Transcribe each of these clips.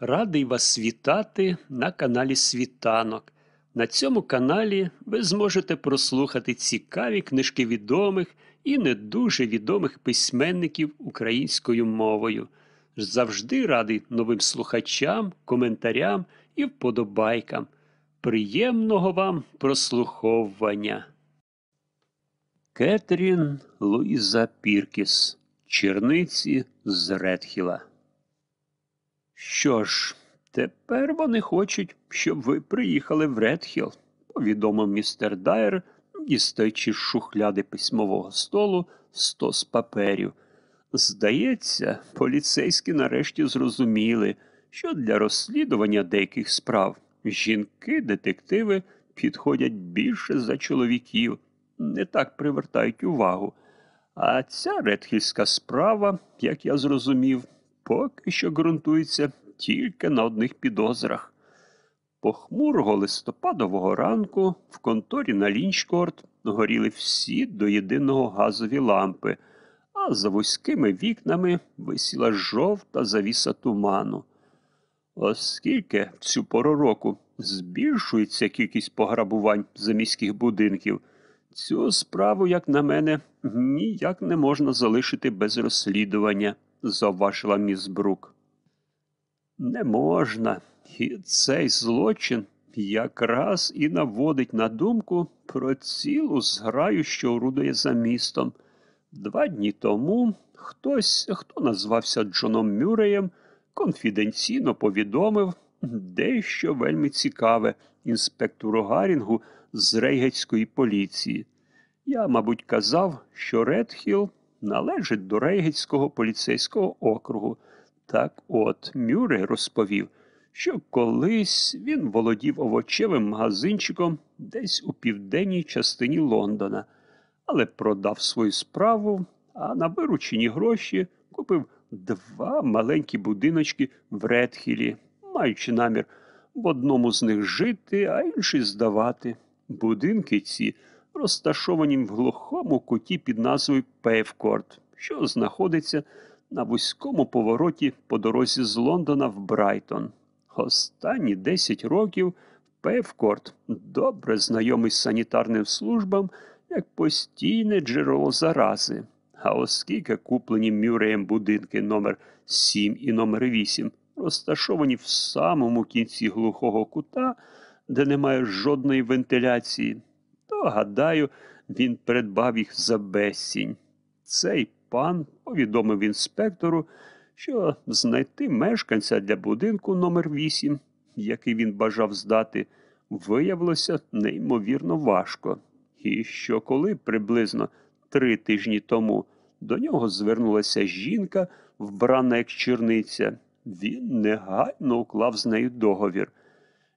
Радий вас вітати на каналі Світанок. На цьому каналі ви зможете прослухати цікаві книжки відомих і не дуже відомих письменників українською мовою. Завжди радий новим слухачам, коментарям і вподобайкам. Приємного вам прослуховування. Кетрін Луїза Піркіс. Черниці з Редхіла. Що ж, тепер вони хочуть, щоб ви приїхали в Редхіл, повідомив містер Дайер, дістаючи з шухляди письмового столу стос паперів. Здається, поліцейські нарешті зрозуміли, що для розслідування деяких справ жінки-детективи підходять більше за чоловіків, не так привертають увагу. А ця редхільська справа, як я зрозумів, поки що ґрунтується тільки на одних підозрах. Похмурого листопадового ранку в конторі на Лінчкорт горіли всі до єдиного газові лампи, а за вузькими вікнами висіла жовта завіса туману. Оскільки в цю пору року збільшується кількість пограбувань за будинків, цю справу, як на мене, ніяк не можна залишити без розслідування, завважила міс Брук. Не можна. І цей злочин якраз і наводить на думку про цілу зграю, що орудує за містом. Два дні тому хтось, хто назвався Джоном Мюреєм, конфіденційно повідомив дещо вельми цікаве інспектору Гарінгу з рейгетської поліції. Я, мабуть, казав, що Редхіл належить до Рейгетського поліцейського округу. Так от Мюррей розповів, що колись він володів овочевим магазинчиком десь у південній частині Лондона, але продав свою справу, а на виручені гроші купив два маленькі будиночки в Редхілі, маючи намір в одному з них жити, а інший здавати. Будинки ці розташовані в глухому куті під назвою Пейвкорт, що знаходиться на вузькому повороті по дорозі з Лондона в Брайтон. Останні 10 років Певкорт добре знайомий з санітарним службам як постійне джерело зарази. А оскільки куплені Мюреєм будинки номер 7 і номер 8 розташовані в самому кінці глухого кута, де немає жодної вентиляції, то, гадаю, він придбав їх за безцінь. Цей пан повідомив інспектору, що знайти мешканця для будинку номер 8 який він бажав здати, виявилося неймовірно важко, і що коли приблизно три тижні тому до нього звернулася жінка, вбрана як черниця, він негайно уклав з нею договір.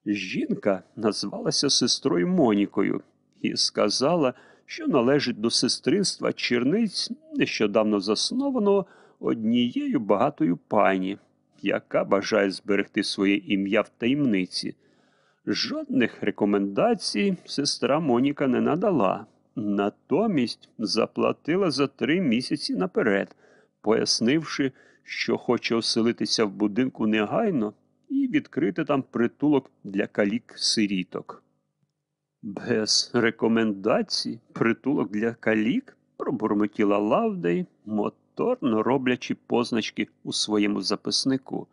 Жінка назвалася сестрою Монікою і сказала, що належить до сестринства черниць, нещодавно заснованого однією багатою пані, яка бажає зберегти своє ім'я в таємниці. Жодних рекомендацій сестра Моніка не надала, натомість заплатила за три місяці наперед, пояснивши, що хоче оселитися в будинку негайно і відкрити там притулок для калік сиріток. Без рекомендацій притулок для калік пробурмотіла Лавдей, моторно роблячи позначки у своєму записнику.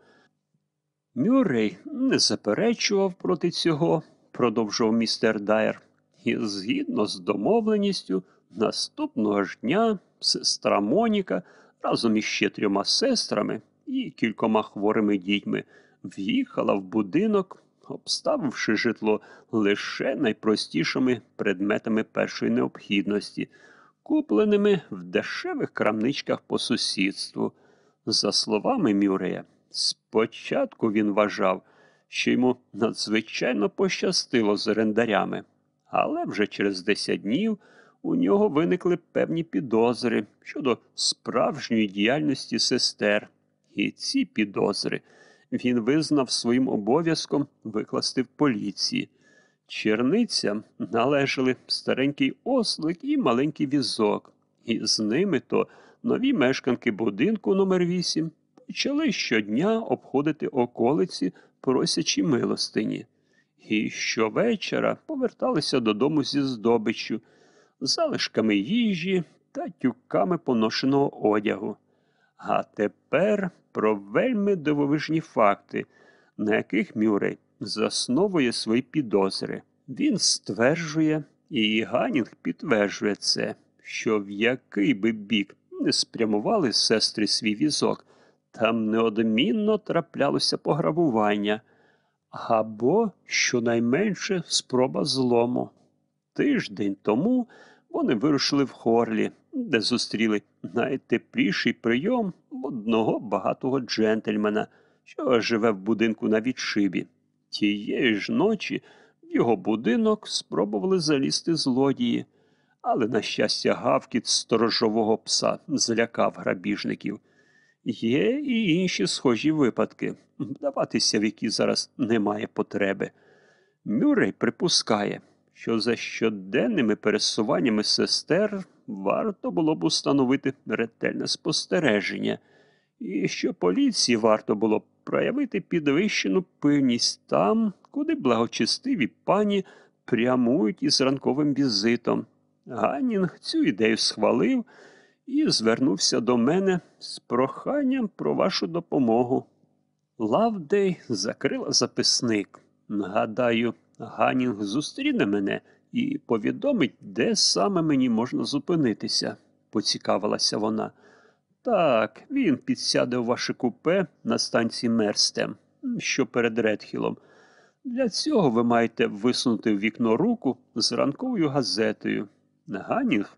Мюррей не заперечував проти цього, продовжував містер Дайер, і згідно з домовленістю, наступного ж дня сестра Моніка разом із ще трьома сестрами і кількома хворими дітьми в'їхала в будинок обставивши житло лише найпростішими предметами першої необхідності, купленими в дешевих крамничках по сусідству. За словами Мюрея, спочатку він вважав, що йому надзвичайно пощастило з орендарями, але вже через 10 днів у нього виникли певні підозри щодо справжньої діяльності сестер, і ці підозри він визнав своїм обов'язком викласти в поліції. Черницям належали старенький ослик і маленький візок, і з ними то нові мешканки будинку номер 8 почали щодня обходити околиці, просячи милостині. І щовечора поверталися додому зі здобиччю, залишками їжі та тюками поношеного одягу. А тепер про вельми дивовижні факти, на яких Мюррей засновує свої підозри. Він стверджує, і Ганінг підтверджує це, що в який би бік не спрямували сестри свій візок, там неодмінно траплялося пограбування або, щонайменше, спроба злому. Тиждень тому вони вирушили в Хорлі, де зустріли найтепліший прийом одного багатого джентльмена, що живе в будинку на відшибі. Тієї ж ночі в його будинок спробували залізти злодії, але, на щастя, гавкіт сторожового пса злякав грабіжників. Є і інші схожі випадки, вдаватися в які зараз немає потреби. Мюррей припускає, що за щоденними пересуваннями сестер варто було б установити ретельне спостереження, і що поліції варто було б проявити підвищену пильність там, куди благочестиві пані прямують із ранковим візитом. Ганнінг цю ідею схвалив і звернувся до мене з проханням про вашу допомогу. Лавдей закрила записник. Гадаю, Ганінг зустріне мене і повідомить, де саме мені можна зупинитися, поцікавилася вона. Так, він підсяде у ваше купе на станції Мерстем, що перед Редхілом. Для цього ви маєте висунути в вікно руку з ранковою газетою. Ганінг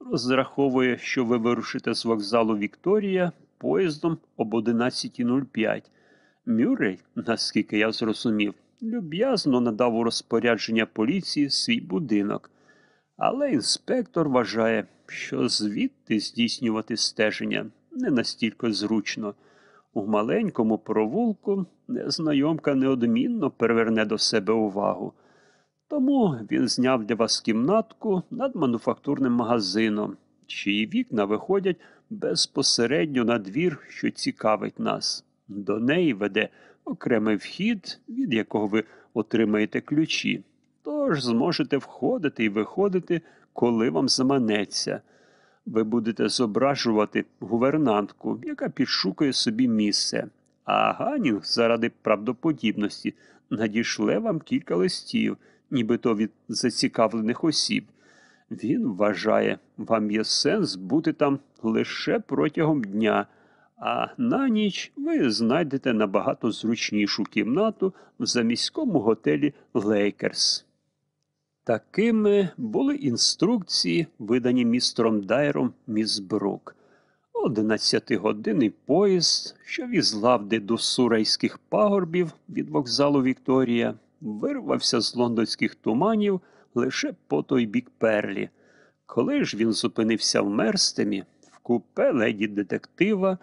розраховує, що ви вирушите з вокзалу Вікторія поїздом об 11.05. Мюррей, наскільки я зрозумів, люб'язно надав у розпорядження поліції свій будинок. Але інспектор вважає, що звідти здійснювати стеження не настільки зручно. У маленькому провулку незнайомка неодмінно переверне до себе увагу. Тому він зняв для вас кімнатку над мануфактурним магазином, чиї вікна виходять безпосередньо на двір, що цікавить нас. До неї веде окремий вхід, від якого ви отримаєте ключі. Тож зможете входити і виходити, коли вам заманеться. Ви будете зображувати гувернантку, яка підшукує собі місце. А Ганінг заради правдоподібності надішле вам кілька листів нібито від зацікавлених осіб. Він вважає, вам є сенс бути там лише протягом дня, а на ніч ви знайдете набагато зручнішу кімнату в заміському готелі Лейкерс. Такими були інструкції, видані містером Дайром Місбрук. Одинадцятигодинний поїзд, що віз лавди до сурейських пагорбів від вокзалу Вікторія, вирвався з лондонських туманів лише по той бік перлі. Коли ж він зупинився в мерстемі, в купе леді детектива,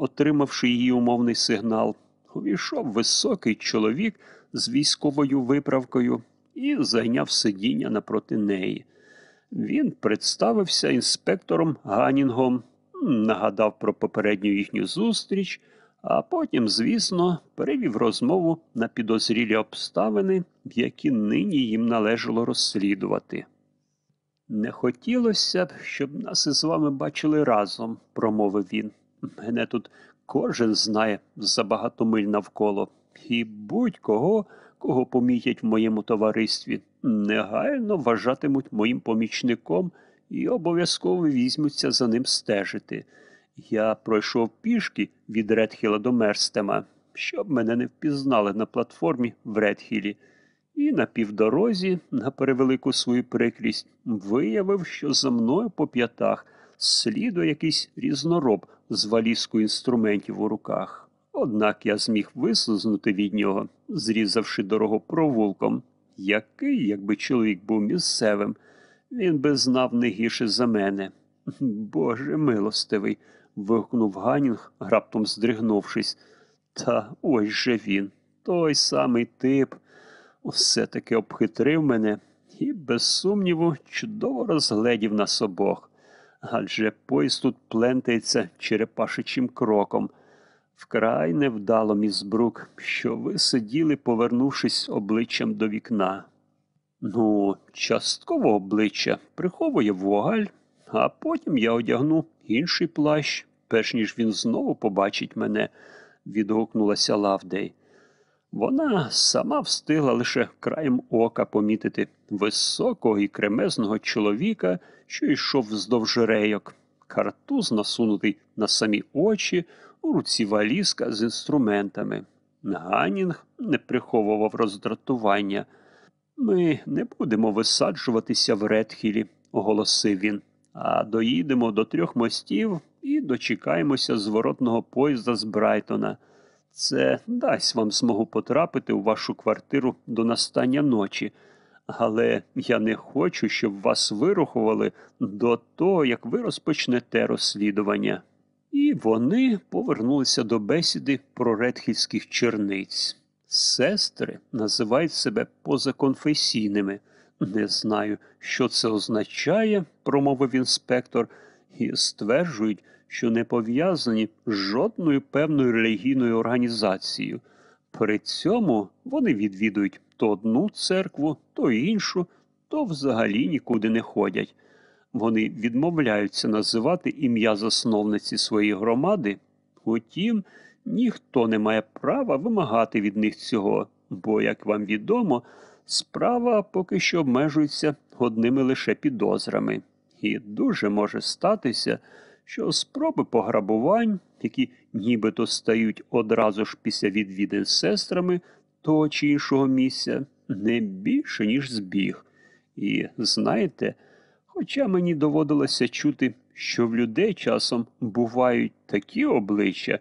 отримавши її умовний сигнал, увійшов високий чоловік з військовою виправкою і зайняв сидіння напроти неї. Він представився інспектором Ганінгом, нагадав про попередню їхню зустріч а потім, звісно, перевів розмову на підозрілі обставини, які нині їм належало розслідувати. Не хотілося б, щоб нас із вами бачили разом, промовив він. Мене тут кожен знає забагато миль навколо, і будь-кого, кого помітять в моєму товаристві, негайно вважатимуть моїм помічником і обов'язково візьмуться за ним стежити. Я пройшов пішки від Редхіла до Мерстема, щоб мене не впізнали на платформі в Редхілі, і на півдорозі, на перевелику свою прикрість, виявив, що за мною по п'ятах слідує якийсь різнороб з валізкою інструментів у руках. Однак я зміг вислизнути від нього, зрізавши дорогу провулком, який, якби чоловік був місцевим, він би знав не гірше за мене. Боже милостивий вигукнув Ганінг, раптом здригнувшись. Та ось же він, той самий тип, усе таки обхитрив мене і, без сумніву, чудово розгледів нас обох. Адже поїзд тут плентається черепашичим кроком. Вкрай невдало, міс Брук, що ви сиділи, повернувшись обличчям до вікна. Ну, частково обличчя приховує вуаль, а потім я одягну інший плащ, перш ніж він знову побачить мене, відгукнулася Лавдей. Вона сама встигла лише краєм ока помітити високого і кремезного чоловіка, що йшов вздовж рейок, картуз насунутий на самі очі, у руці валізка з інструментами. Ганінг не приховував роздратування. Ми не будемо висаджуватися в Редхілі, оголосив він, а доїдемо до трьох мостів і дочекаємося зворотного поїзда з Брайтона. Це дасть вам змогу потрапити у вашу квартиру до настання ночі, але я не хочу, щоб вас вирухували до того, як ви розпочнете розслідування. І вони повернулися до бесіди про редхільських черниць. Сестри називають себе позаконфесійними. Не знаю, що це означає, промовив інспектор, і стверджують, що не пов'язані з жодною певною релігійною організацією. При цьому вони відвідують то одну церкву, то іншу, то взагалі нікуди не ходять. Вони відмовляються називати ім'я засновниці своєї громади, утім, ніхто не має права вимагати від них цього, бо, як вам відомо, справа поки що обмежується одними лише підозрами. І дуже може статися, що спроби пограбувань, які нібито стають одразу ж після відвідин з сестрами того чи іншого місця, не більше, ніж збіг. І знаєте, хоча мені доводилося чути, що в людей часом бувають такі обличчя,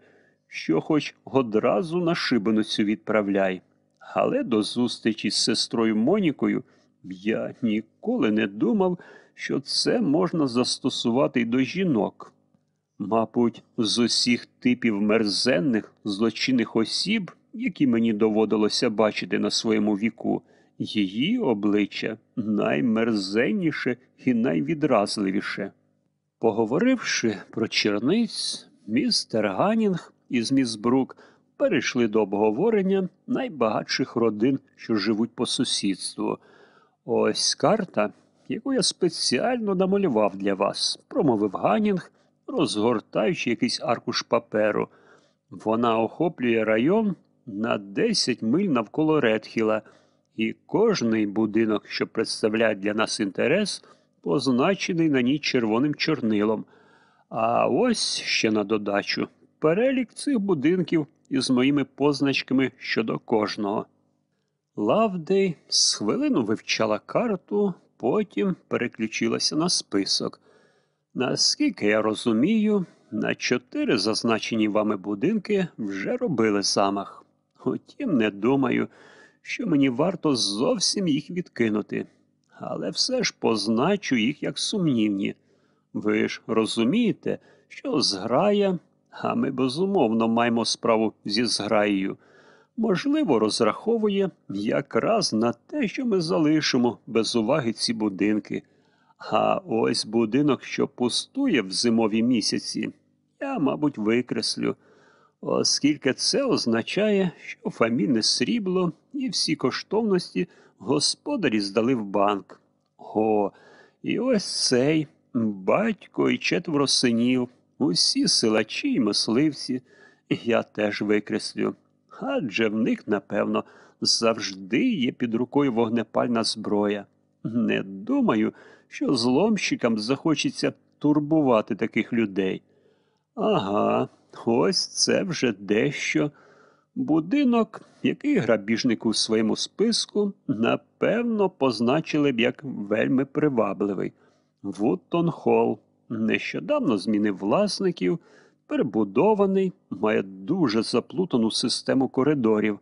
що хоч одразу на шибеницю відправляй. Але до зустрічі з сестрою Монікою я ніколи не думав, що це можна застосувати й до жінок. Мабуть, з усіх типів мерзенних злочинних осіб, які мені доводилося бачити на своєму віку, її обличчя наймерзенніше і найвідразливіше. Поговоривши про черниць, містер Ганінг із міс Брук перейшли до обговорення найбагатших родин, що живуть по сусідству. Ось карта, яку я спеціально намалював для вас, промовив Ганінг, розгортаючи якийсь аркуш паперу. Вона охоплює район на 10 миль навколо Редхіла, і кожний будинок, що представляє для нас інтерес, позначений на ній червоним чорнилом. А ось ще на додачу перелік цих будинків із моїми позначками щодо кожного. Лавдей з хвилину вивчала карту, потім переключилася на список. Наскільки я розумію, на чотири зазначені вами будинки вже робили замах. Утім, не думаю, що мені варто зовсім їх відкинути, але все ж позначу їх як сумнівні. Ви ж розумієте, що зграя, а ми безумовно маємо справу зі зграєю, можливо, розраховує якраз на те, що ми залишимо без уваги ці будинки. А ось будинок, що пустує в зимові місяці, я, мабуть, викреслю, оскільки це означає, що фамільне срібло і всі коштовності господарі здали в банк. О, і ось цей батько і четверо синів, усі силачі й мисливці, я теж викреслю. Адже в них, напевно, завжди є під рукою вогнепальна зброя. Не думаю, що зломщикам захочеться турбувати таких людей. Ага, ось це вже дещо. Будинок, який грабіжник у своєму списку, напевно, позначили б як вельми привабливий. Вуттон Холл нещодавно змінив власників, перебудований, має дуже заплутану систему коридорів.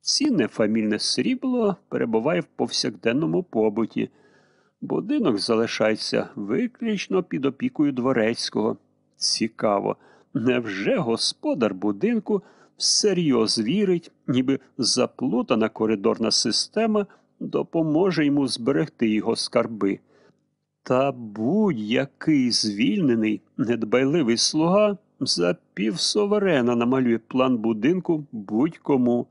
Цінне фамільне срібло перебуває в повсякденному побуті. Будинок залишається виключно під опікою дворецького. Цікаво, невже господар будинку всерйоз вірить, ніби заплутана коридорна система допоможе йому зберегти його скарби? Та будь-який звільнений, недбайливий слуга за півсоверена намалює план будинку будь-кому.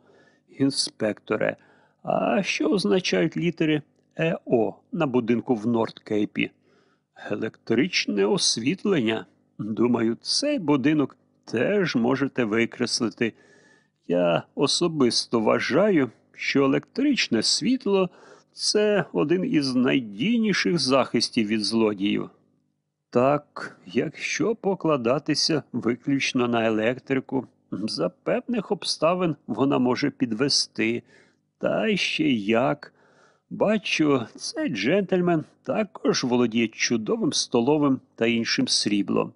Інспекторе, а що означають літери ЕО на будинку в Нордкейпі? Електричне освітлення. Думаю, цей будинок теж можете викреслити. Я особисто вважаю, що електричне світло це один із найдійніших захистів від злодіїв. Так, якщо покладатися виключно на електрику, за певних обставин вона може підвести. Та ще як. Бачу, цей джентльмен також володіє чудовим столовим та іншим сріблом.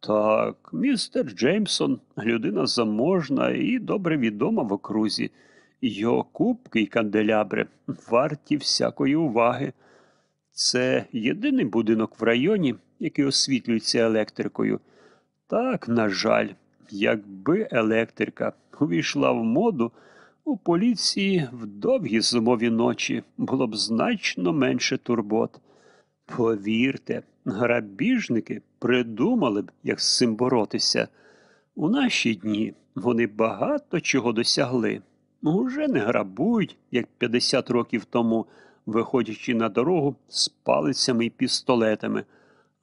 Так, містер Джеймсон людина заможна і добре відома в окрузі. Його кубки й канделябри варті всякої уваги. Це єдиний будинок в районі, який освітлюється електрикою. Так, на жаль, якби електрика увійшла в моду, у поліції в довгі зимові ночі було б значно менше турбот. Повірте, грабіжники придумали б, як з цим боротися. У наші дні вони багато чого досягли. Уже не грабують, як 50 років тому, виходячи на дорогу з палицями і пістолетами,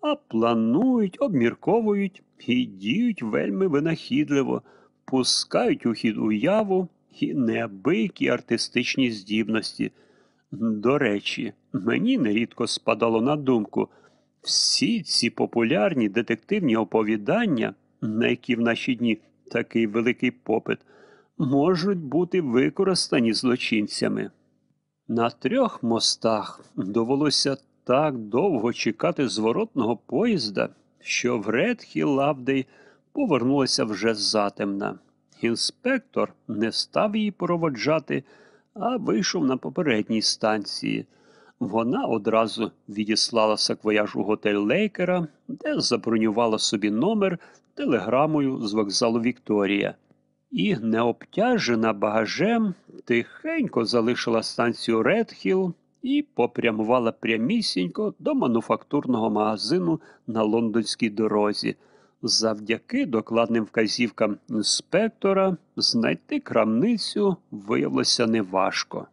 а планують, обмірковують і діють вельми винахідливо, пускають у хід уяву і неабиякі артистичні здібності. До речі, мені нерідко спадало на думку, всі ці популярні детективні оповідання, на які в наші дні такий великий попит, можуть бути використані злочинцями. На трьох мостах довелося так довго чекати зворотного поїзда, що в Редхі Лавдей повернулася вже затемна. Інспектор не став її проводжати, а вийшов на попередній станції. Вона одразу відіслала саквояж у готель Лейкера, де забронювала собі номер телеграмою з вокзалу Вікторія. І, не обтяжена багажем, тихенько залишила станцію Редхіл і попрямувала прямісінько до мануфактурного магазину на Лондонській дорозі. Завдяки докладним вказівкам інспектора знайти крамницю виявилося неважко.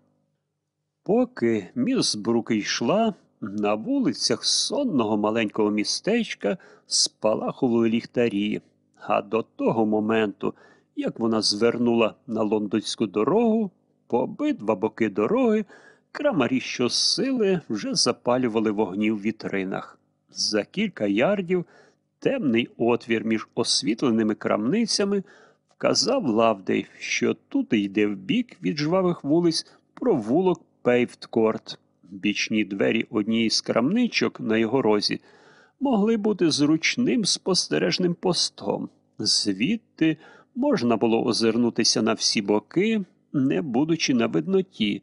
Поки міс Брук йшла, на вулицях сонного маленького містечка спалахували ліхтарі, а до того моменту, як вона звернула на лондонську дорогу, по обидва боки дороги крамарі щосили вже запалювали вогні в вітринах. За кілька ярдів темний отвір між освітленими крамницями вказав Лавдей, що тут йде в бік від жвавих вулиць провулок Пейвткорт. Бічні двері однієї з крамничок на його розі могли бути зручним спостережним постом. Звідти можна було озирнутися на всі боки, не будучи на видноті,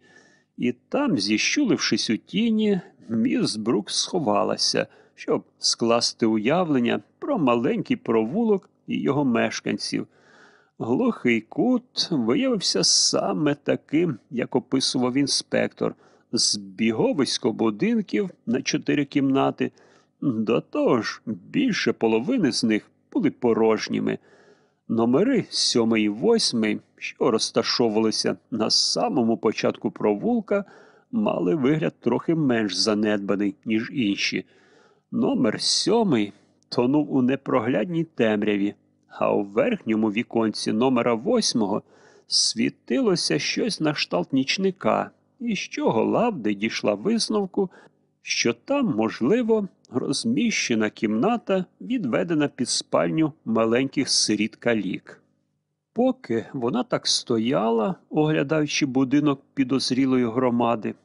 і там, зіщулившись у тіні, міс Брук сховалася, щоб скласти уявлення про маленький провулок і його мешканців. Глухий кут виявився саме таким, як описував інспектор, збіговисько будинків на чотири кімнати. До того ж, більше половини з них були порожніми. Номери сьомий і восьмий, що розташовувалися на самому початку провулка, мали вигляд трохи менш занедбаний, ніж інші. Номер сьомий тонув у непроглядній темряві, а у верхньому віконці номера восьмого світилося щось на кшталт нічника, і з чого Лавди дійшла висновку, що там, можливо, розміщена кімната, відведена під спальню маленьких сиріт калік. Поки вона так стояла, оглядаючи будинок підозрілої громади,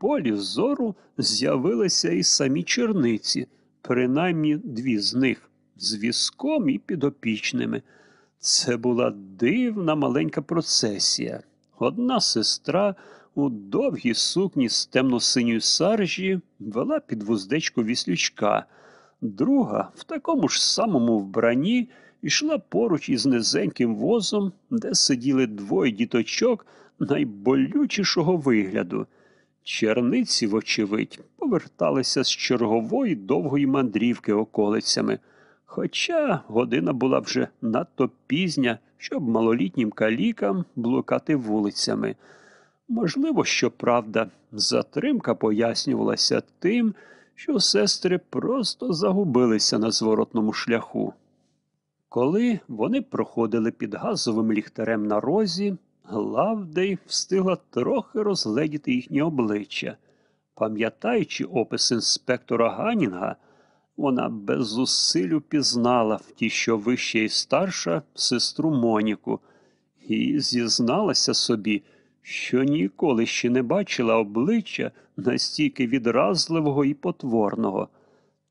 полі зору з'явилися і самі черниці, принаймні дві з них, з візком і підопічними. Це була дивна маленька процесія. Одна сестра у довгій сукні з темно-синьої саржі вела під вуздечку віслючка, друга в такому ж самому вбранні йшла поруч із низеньким возом, де сиділи двоє діточок найболючішого вигляду. Черниці, вочевидь, поверталися з чергової довгої мандрівки околицями. Хоча година була вже надто пізня, щоб малолітнім калікам блукати вулицями. Можливо, що правда, затримка пояснювалася тим, що сестри просто загубилися на зворотному шляху. Коли вони проходили під газовим ліхтарем на розі, Главдей встигла трохи розгледіти їхні обличчя. Пам'ятаючи опис інспектора Ганінга, вона без зусиль пізнала в ті, що вища і старша, сестру Моніку, і зізналася собі, що ніколи ще не бачила обличчя настільки відразливого і потворного.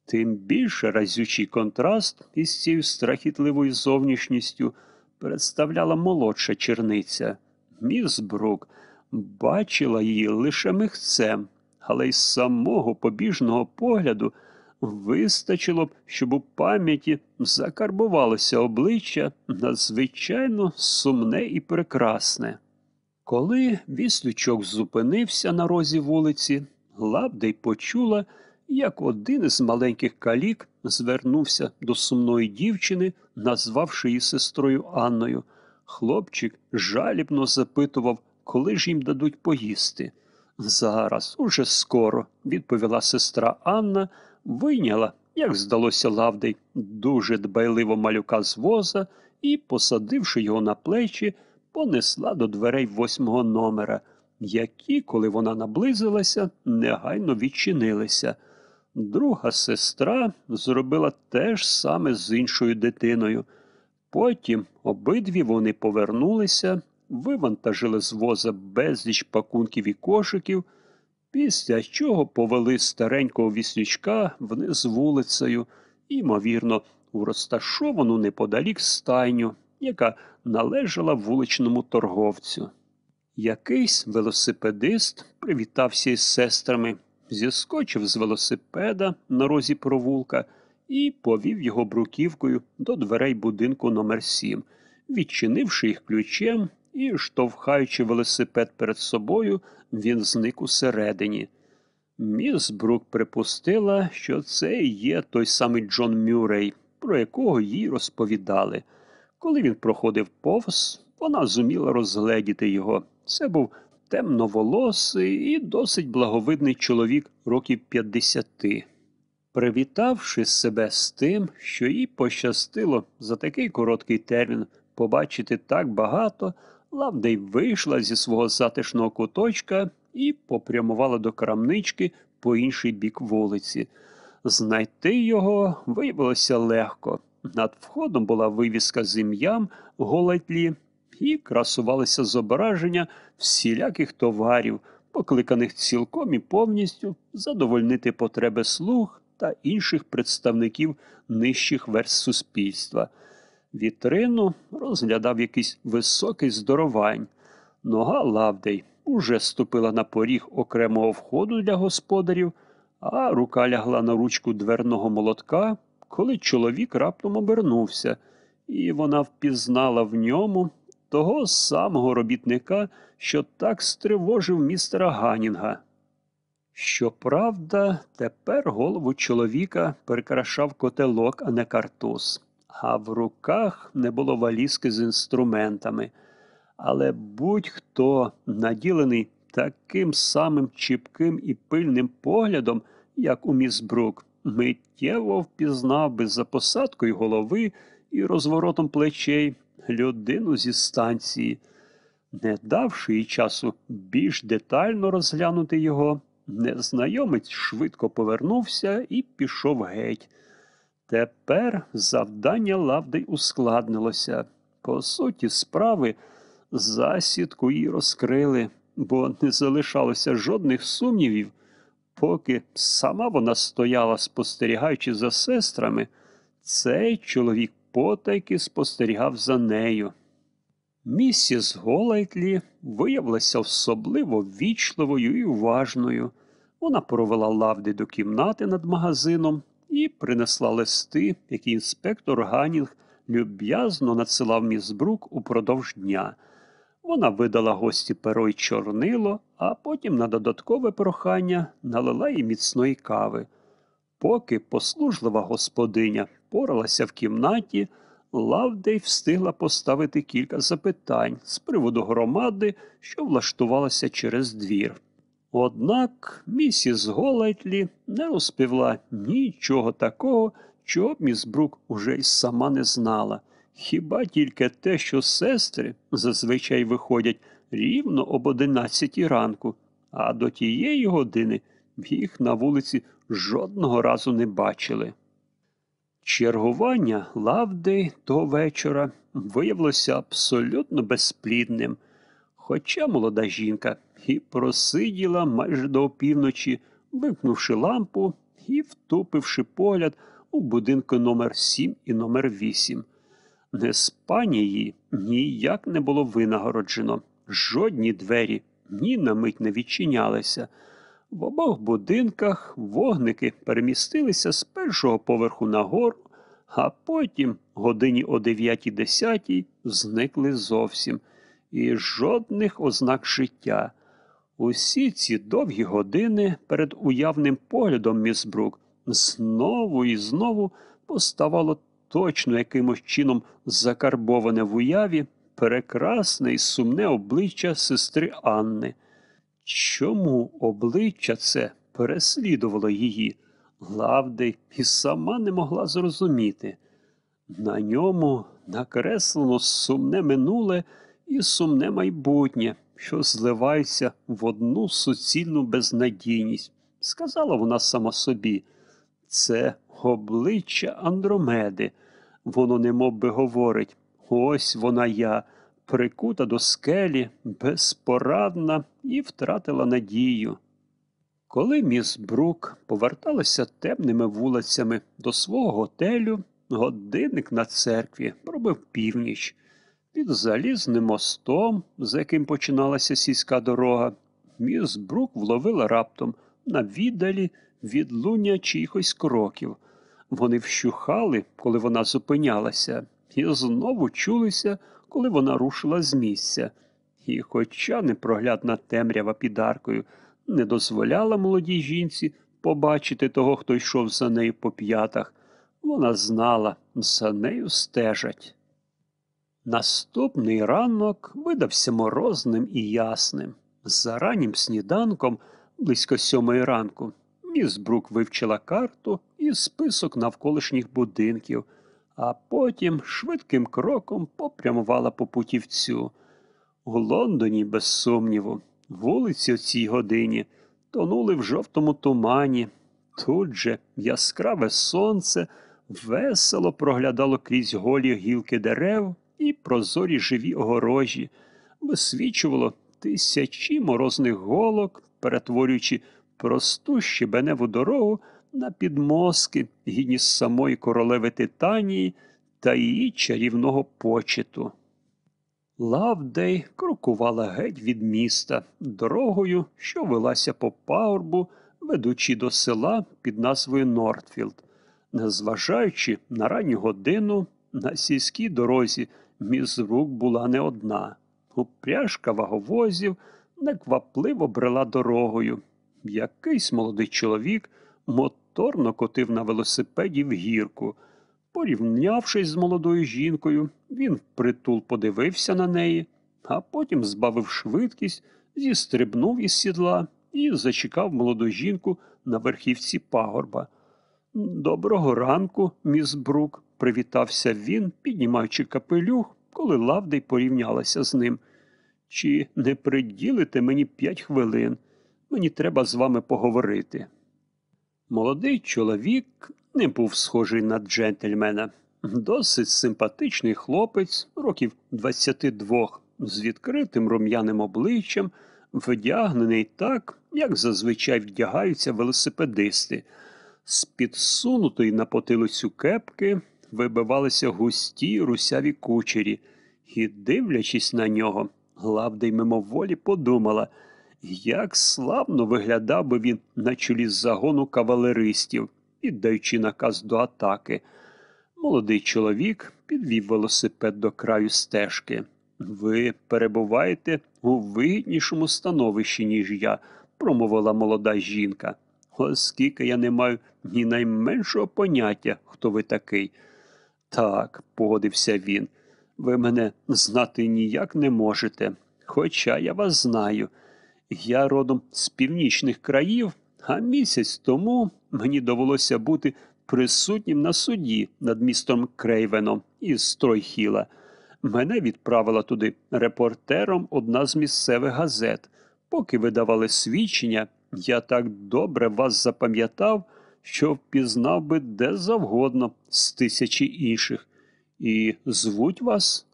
Тим більше разючий контраст із цією страхітливою зовнішністю представляла молодша черниця. Міс Брук бачила її лише михцем, але й самого побіжного погляду вистачило б, щоб у пам'яті закарбувалося обличчя надзвичайно сумне і прекрасне. Коли віслючок зупинився на розі вулиці, Лабдей почула, як один із маленьких калік звернувся до сумної дівчини, назвавши її сестрою Анною. Хлопчик жалібно запитував, коли ж їм дадуть поїсти. Зараз, уже скоро, відповіла сестра Анна, вийняла, як здалося Лавдей, дуже дбайливо малюка з воза і, посадивши його на плечі, понесла до дверей восьмого номера, які, коли вона наблизилася, негайно відчинилися. Друга сестра зробила те ж саме з іншою дитиною. Потім обидві вони повернулися, вивантажили з воза безліч пакунків і кошиків, після чого повели старенького віснючка вниз вулицею, ймовірно, у розташовану неподалік стайню, яка належала вуличному торговцю. Якийсь велосипедист привітався із сестрами, зіскочив з велосипеда на розі провулка і повів його бруківкою до дверей будинку номер 7 Відчинивши їх ключем і, штовхаючи велосипед перед собою, він зник усередині. Міс Брук припустила, що це є той самий Джон Мюррей, про якого їй розповідали. Коли він проходив повз, вона зуміла розгледіти його. Це був темноволосий і досить благовидний чоловік років 50. Привітавши себе з тим, що їй пощастило за такий короткий термін побачити так багато, Лавдей вийшла зі свого затишного куточка і попрямувала до крамнички по інший бік вулиці. Знайти його виявилося легко. Над входом була вивіска з ім'ям Голайтлі і красувалися зображення всіляких товарів, покликаних цілком і повністю задовольнити потреби слуг та інших представників нижчих верст суспільства. Вітрину розглядав якийсь високий здоровань. Нога Лавдей уже ступила на поріг окремого входу для господарів, а рука лягла на ручку дверного молотка, коли чоловік раптом обернувся, і вона впізнала в ньому того самого робітника, що так стривожив містера Ганінга. Щоправда, тепер голову чоловіка прикрашав котелок, а не картуз, а в руках не було валізки з інструментами. Але будь-хто, наділений таким самим чіпким і пильним поглядом, як у міс Брук, миттєво впізнав би за посадкою голови і розворотом плечей людину зі станції. Не давши їй часу більш детально розглянути його, незнайомець швидко повернувся і пішов геть. Тепер завдання Лавдей ускладнилося. По суті, справи засідку її розкрили, бо не залишалося жодних сумнівів, поки сама вона стояла, спостерігаючи за сестрами, цей чоловік потайки спостерігав за нею. Місіс Голайтлі виявилася особливо ввічливою і уважною. Вона провела лавди до кімнати над магазином і принесла листи, які інспектор Ганінг люб'язно надсилав міс Брук упродовж дня. Вона видала гості перо й чорнило, а потім на додаткове прохання налила їй міцної кави. Поки послужлива господиня поралася в кімнаті, Лавдей встигла поставити кілька запитань з приводу громади, що влаштувалася через двір. Однак місіс Голайтлі не розповіла нічого такого, чого міс Брук уже й сама не знала. Хіба тільки те, що сестри зазвичай виходять рівно об одинадцятій ранку, а до тієї години їх на вулиці жодного разу не бачили. Чергування Лавдей того вечора виявилося абсолютно безплідним, хоча молода жінка і просиділа майже до опівночі, вимкнувши лампу і втупивши погляд у будинку номер 7 і номер 8. Неспання її ніяк не було винагороджено, жодні двері ні на мить не відчинялися. В обох будинках вогники перемістилися з першого поверху нагору, а потім, годині о 9.10, зникли зовсім, і жодних ознак життя. Усі ці довгі години перед уявним поглядом міс Брук знову і знову поставало точно якимось чином закарбоване в уяві прекрасне і сумне обличчя сестри Анни. Чому обличчя це переслідувало її? Лавдей і сама не могла зрозуміти. На ньому накреслено сумне минуле і сумне майбутнє, що зливається в одну суцільну безнадійність, сказала вона сама собі. Це обличчя Андромеди. Воно немов би говорить ось вона я, прикута до скелі, безпорадна і втратила надію. Коли міс Брук поверталася темними вулицями до свого готелю, годинник на церкві пробив північ. Під залізним мостом, за яким починалася сільська дорога, міс Брук вловила раптом на віддалі відлуння чиїхось кроків. Вони вщухали, коли вона зупинялася, і знову чулися, коли вона рушила з місця. І, хоча непроглядна темрява під аркою не дозволяла молодій жінці побачити того, хто йшов за нею по п'ятах, вона знала, за нею стежать. Наступний ранок видався морозним і ясним. За раннім сніданком, близько сьомої ранку, міс Брук вивчила карту і список навколишніх будинків, а потім швидким кроком попрямувала по путівцю. У Лондоні, без сумніву, вулиці о цій годині тонули в жовтому тумані. Тут же яскраве сонце весело проглядало крізь голі гілки дерев і прозорі живі огорожі, висвічувало тисячі морозних голок, перетворюючи просту щебеневу дорогу на підмозки, гідні з самої королеви Титанії та її чарівного почету. Лавдей крокувала геть від міста дорогою, що вилася по пагорбу, ведучи до села під назвою Нортфілд. Незважаючи на ранню годину, на сільській дорозі міс Брук була не одна. Упряжка ваговозів неквапливо брела дорогою. Якийсь молодий чоловік моторно котив на велосипеді в гірку. Порівнявшись з молодою жінкою, він впритул подивився на неї, а потім збавив швидкість, зістрибнув із сідла і зачекав молоду жінку на верхівці пагорба. Доброго ранку, міс Брук, привітався він, піднімаючи капелюх, коли Лавдей порівнялася з ним. Чи не приділите мені п'ять хвилин? Мені треба з вами поговорити. Молодий чоловік не був схожий на джентльмена. Досить симпатичний хлопець, років 22, з відкритим рум'яним обличчям, вдягнений так, як зазвичай вдягаються велосипедисти. З підсунутої на потилицю кепки вибивалися густі русяві кучері, і, дивлячись на нього, Главдей мимоволі подумала, як славно виглядав би він на чолі загону кавалеристів, віддаючи наказ до атаки. Молодий чоловік підвів велосипед до краю стежки. Ви перебуваєте у вигіднішому становищі, ніж я, промовила молода жінка. оскільки я не маю ні найменшого поняття, хто ви такий. Так, погодився він. Ви мене знати ніяк не можете, хоча я вас знаю. Я родом з північних країв, а місяць тому мені довелося бути присутнім на суді над містом Крейвеном із Стройхіла. Мене відправила туди репортером одна з місцевих газет. Поки видавали свідчення, я так добре вас запам'ятав, що впізнав би де завгодно з тисячі інших. І звуть вас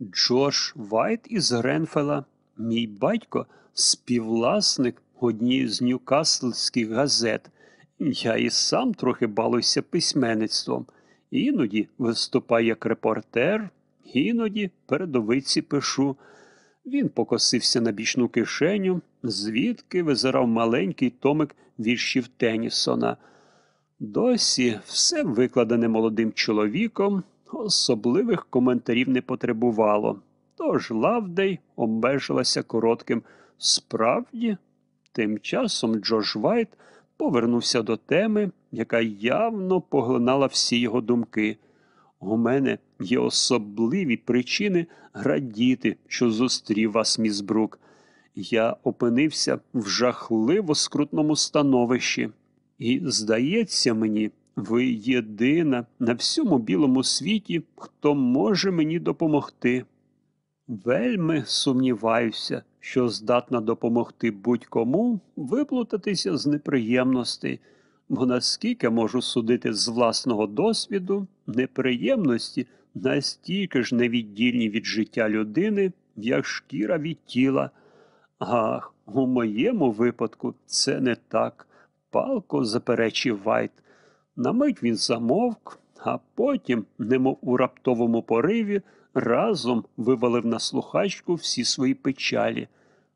Джордж Вайт із Гренфела. Мій батько співвласник однієї з ньюкаслських газет. Я і сам трохи балуюся письменництвом. Іноді виступаю як репортер, іноді передовиці пишу. Він покосився на бічну кишеню, звідки визирав маленький томик віршів Теннісона. Досі все викладене молодим чоловіком, особливих коментарів не потребувало. Тож Лавдей обмежилася коротким справді. Тим часом Джордж Вайт повернувся до теми, яка явно поглинала всі його думки. У мене є особливі причини радіти, що зустрів вас, міс Брук. Я опинився в жахливо скрутному становищі, і, здається мені, ви єдина на всьому білому світі, хто може мені допомогти. Вельми сумніваюся, що здатна допомогти будь-кому виплутатися з неприємностей, бо наскільки можу судити з власного досвіду, неприємності настільки ж невіддільні від життя людини, як шкіра від тіла. Ах, у моєму випадку це не так, палко заперечив Вайт. На мить він замовк, а потім, немов у раптовому пориві, разом вивалив на слухачку всі свої печалі.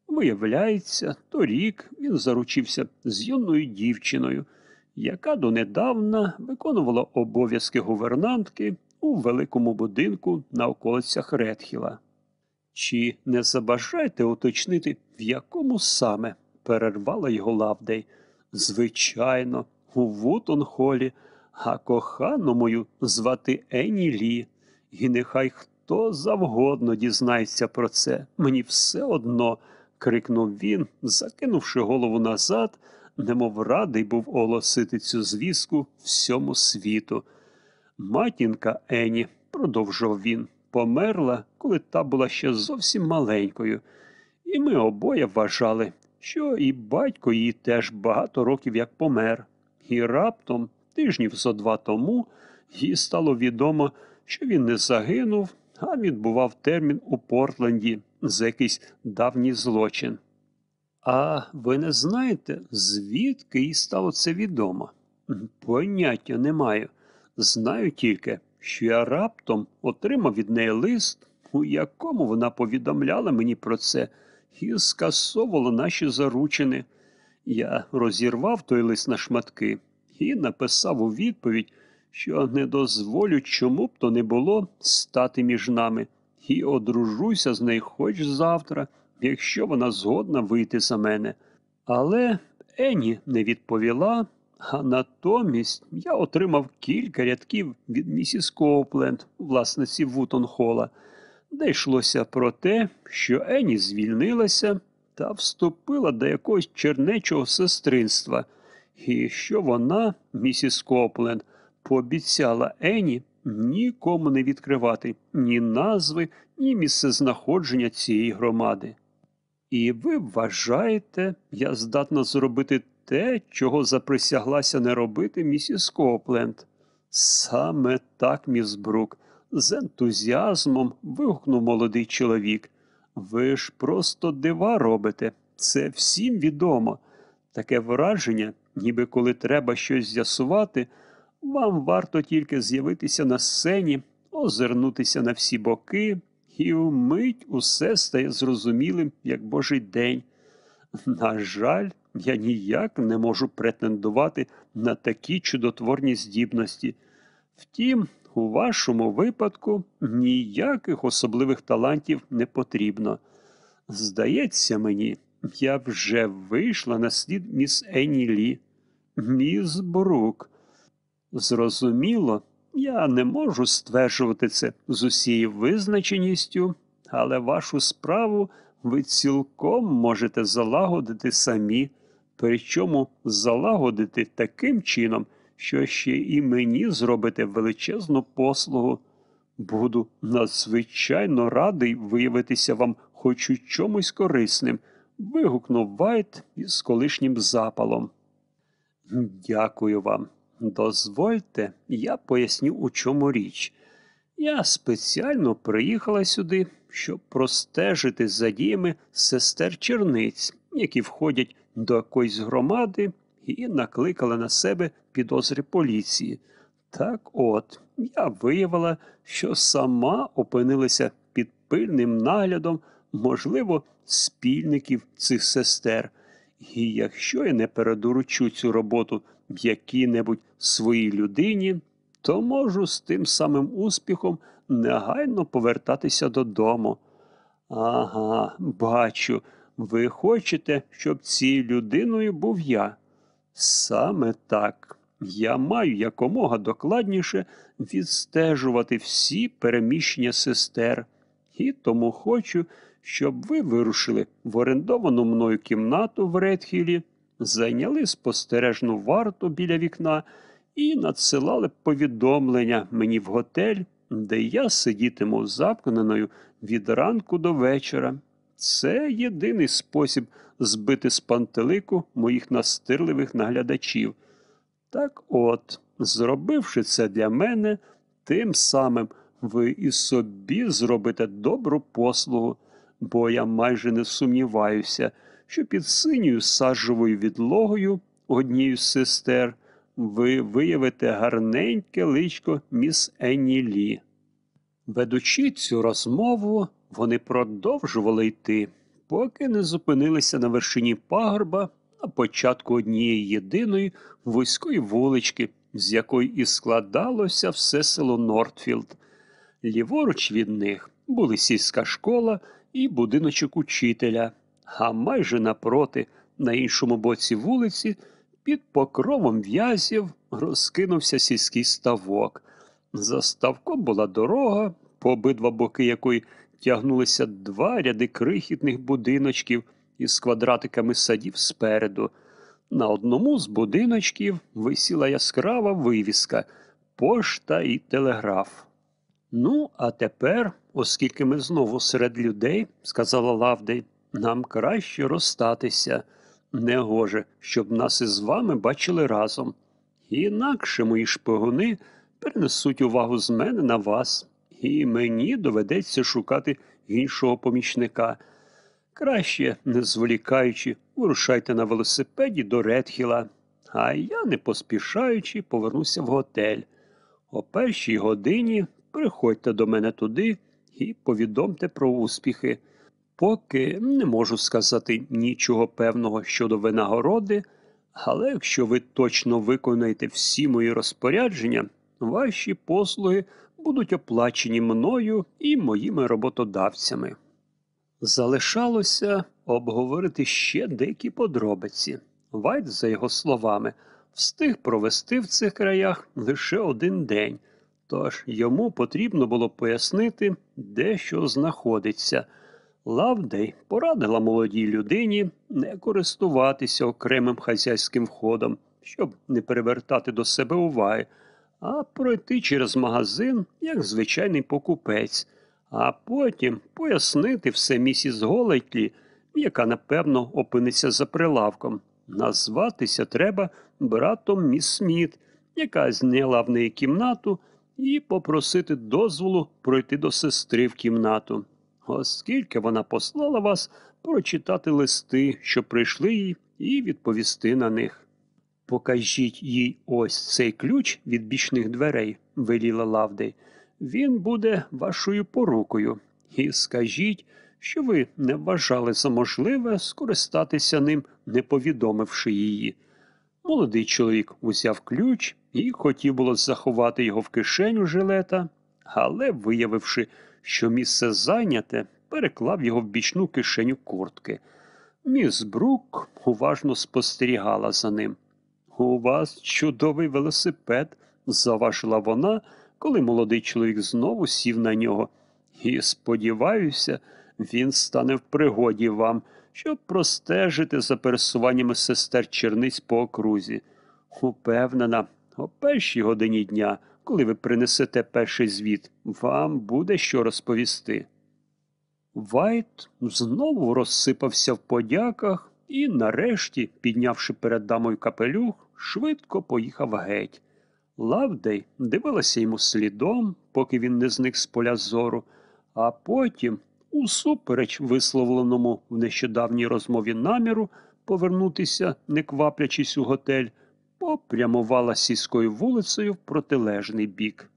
Виявляється, торік він заручився з юною дівчиною, яка донедавна виконувала обов'язки гувернантки у великому будинку на околицях Редхіла. Чи не забажаєте уточнити, в якому саме перервала його Лавдей? Звичайно, у Вутонхолі, а кохану мою звати Ені Лі, і нехай хто завгодно дізнається про це, мені все одно, крикнув він, закинувши голову назад, немов радий був оголосити цю звістку всьому світу. Матінка Ені, продовжував він, померла, коли та була ще зовсім маленькою, і ми обоє вважали, що і батько її теж багато років як помер. І раптом, тижнів зо два тому, їй стало відомо, що він не загинув, а відбував термін у Портленді за якийсь давній злочин. А ви не знаєте, звідки їй стало це відомо? Поняття не маю. Знаю тільки, що я раптом отримав від неї лист, у якому вона повідомляла мені про це і скасовувала наші заручини. Я розірвав той лист на шматки і написав у відповідь, що не дозволю чому б то не було стати між нами, і одружуся з нею хоч завтра, якщо вона згодна вийти за мене. Але Ені не відповіла, а натомість я отримав кілька рядків від місіс Коупленд, власниці Вутонхола, де йшлося про те, що Ені звільнилася та вступила до якогось чернечого сестринства, і що вона, місіс Копленд, пообіцяла Ені нікому не відкривати ні назви, ні місцезнаходження цієї громади. І ви вважаєте, я здатна зробити те, чого заприсяглася не робити місіс Копленд? Саме так, міс Брук, з ентузіазмом вигукнув молодий чоловік. Ви ж просто дива робите, це всім відомо. Таке враження, ніби коли треба щось з'ясувати, вам варто тільки з'явитися на сцені, озирнутися на всі боки, і вмить усе стає зрозумілим, як божий день. На жаль, я ніяк не можу претендувати на такі чудотворні здібності. Втім, у вашому випадку ніяких особливих талантів не потрібно. Здається мені, я вже вийшла на слід міс Енні Лі. Міс Брук. Зрозуміло, я не можу стверджувати це з усією визначеністю, але вашу справу ви цілком можете залагодити самі, причому залагодити таким чином, що ще і мені зробите величезну послугу. Буду надзвичайно радий виявитися вам хоч у чомусь корисним, вигукнув Вайт із колишнім запалом. Дякую вам. Дозвольте, я поясню, у чому річ. Я спеціально приїхала сюди, щоб простежити за діями сестер черниць, які входять до якоїсь громади і накликали на себе підозри поліції. Так от, я виявила, що сама опинилася під пильним наглядом, можливо, спільників цих сестер. І якщо я не передоручу цю роботу якій-небудь своїй людині, то можу з тим самим успіхом негайно повертатися додому. Ага, бачу, ви хочете, щоб цією людиною був я. Саме так. Я маю якомога докладніше відстежувати всі переміщення сестер, і тому хочу, щоб ви вирушили в орендовану мною кімнату в Редхілі, зайняли спостережну варту біля вікна і надсилали повідомлення мені в готель, де я сидітиму замкненою від ранку до вечора. Це єдиний спосіб збити з пантелику моїх настирливих наглядачів. Так от, зробивши це для мене, тим самим ви і собі зробите добру послугу, бо я майже не сумніваюся, що під синьою саджовою відлогою однією з сестер ви виявите гарненьке личко міс Енні Лі. Ведучи цю розмову, вони продовжували йти, поки не зупинилися на вершині пагорба на початку однієї єдиної вузької вулички, з якої і складалося все село Нортфілд. Ліворуч від них були сільська школа і будиночок учителя, а майже напроти, на іншому боці вулиці, під покровом в'язів розкинувся сільський ставок. За ставком була дорога, по обидва боки якої тягнулися два ряди крихітних будиночків із квадратиками садів спереду. На одному з будиночків висіла яскрава вивіска пошта і телеграф. Ну, а тепер, оскільки ми знову серед людей, сказала Лавдей, нам краще розстатися. Негоже, щоб нас із вами бачили разом. Інакше мої шпигуни перенесуть увагу з мене на вас, і мені доведеться шукати іншого помічника. Краще, не зволікаючи, вирушайте на велосипеді до Редхіла, а я, не поспішаючи, повернуся в готель. О першій годині приходьте до мене туди і повідомте про успіхи. Поки не можу сказати нічого певного щодо винагороди, але якщо ви точно виконаєте всі мої розпорядження, ваші послуги будуть оплачені мною і моїми роботодавцями. Залишалося обговорити ще деякі подробиці. Вайт, за його словами, встиг провести в цих краях лише один день, тож йому потрібно було пояснити, де що знаходиться. Лавдей порадила молодій людині не користуватися окремим хазяйським входом, щоб не привертати до себе уваги, а пройти через магазин як звичайний покупець а потім пояснити все місіс Голайтлі, яка, напевно, опиниться за прилавком. Назватися треба братом міс Сміт, яка зняла в неї кімнату, і попросити дозволу пройти до сестри в кімнату, оскільки вона послала вас прочитати листи, що прийшли їй, і відповісти на них. Покажіть їй ось цей ключ від бічних дверей, веліла Лавдей він буде вашою порукою. І скажіть, що ви не вважали за можливе скористатися ним, не повідомивши її. Молодий чоловік узяв ключ і хотів було заховати його в кишеню жилета, але, виявивши, що місце зайняте, переклав його в бічну кишеню куртки. Міс Брук уважно спостерігала за ним. У вас чудовий велосипед, заважила вона, коли молодий чоловік знову сів на нього. І сподіваюся, він стане в пригоді вам, щоб простежити за пересуваннями сестер черниць по окрузі. Упевнена, о першій годині дня, коли ви принесете перший звіт, вам буде що розповісти. Вайт знову розсипався в подяках і, нарешті, піднявши перед дамою капелюх, швидко поїхав геть. Лавдей дивилася йому слідом, поки він не зник з поля зору, а потім, усупереч висловленому в нещодавній розмові наміру повернутися, не кваплячись у готель, попрямувала сільською вулицею в протилежний бік.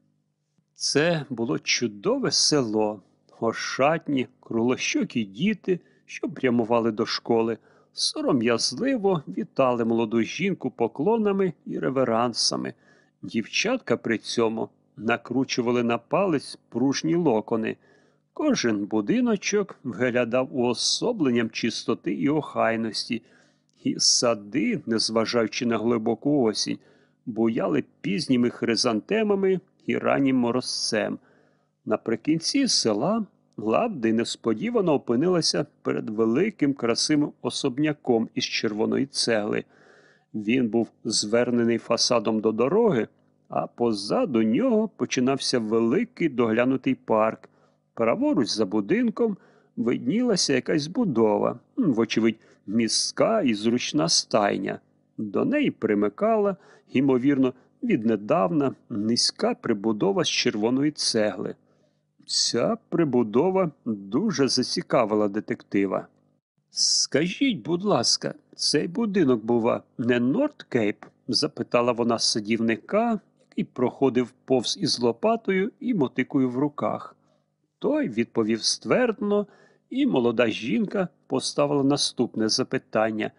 Це було чудове село, ошатні, круглощокі діти, що прямували до школи, сором'язливо вітали молоду жінку поклонами і реверансами. Дівчатка при цьому накручували на палець пружні локони. Кожен будиночок виглядав уособленням чистоти і охайності, і сади, незважаючи на глибоку осінь, буяли пізніми хризантемами і раннім морозцем. Наприкінці села Лавди несподівано опинилася перед великим красивим особняком із червоної цегли. Він був звернений фасадом до дороги, а позаду нього починався великий доглянутий парк. Праворуч за будинком виднілася якась будова, вочевидь, міська і зручна стайня. До неї примикала, ймовірно, віднедавна низька прибудова з червоної цегли. Ця прибудова дуже зацікавила детектива. Скажіть, будь ласка, цей будинок, бува, не Нордкейп? запитала вона садівника, який проходив повз із лопатою і мотикою в руках. Той відповів ствердно, і молода жінка поставила наступне запитання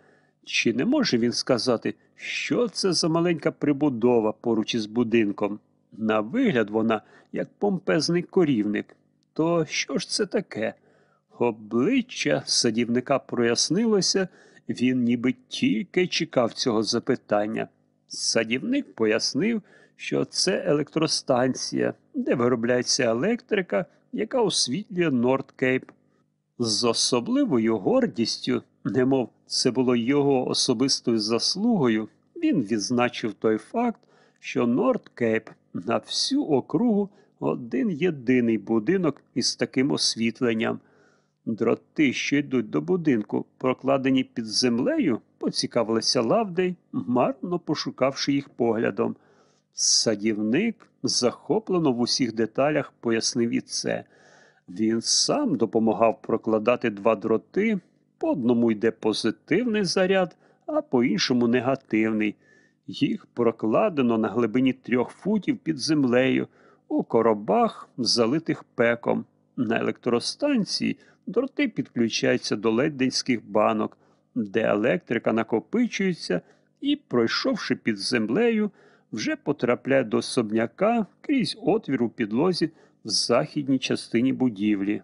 чи не може він сказати, що це за маленька прибудова поруч із будинком? На вигляд вона, як помпезний корівник. То що ж це таке? Обличчя садівника прояснилося, він ніби тільки чекав цього запитання. Садівник пояснив, що це електростанція, де виробляється електрика, яка освітлює Нордкейп. З особливою гордістю, немов це було його особистою заслугою, він відзначив той факт, що Нордкейп на всю округу один єдиний будинок із таким освітленням. Дроти, що йдуть до будинку, прокладені під землею, поцікавилися Лавдей, марно пошукавши їх поглядом. Садівник захоплено в усіх деталях пояснив і це. Він сам допомагав прокладати два дроти, по одному йде позитивний заряд, а по іншому негативний. Їх прокладено на глибині трьох футів під землею, у коробах, залитих пеком. На електростанції дроти підключаються до леденських банок, де електрика накопичується і, пройшовши під землею, вже потрапляє до особняка крізь отвір у підлозі в західній частині будівлі.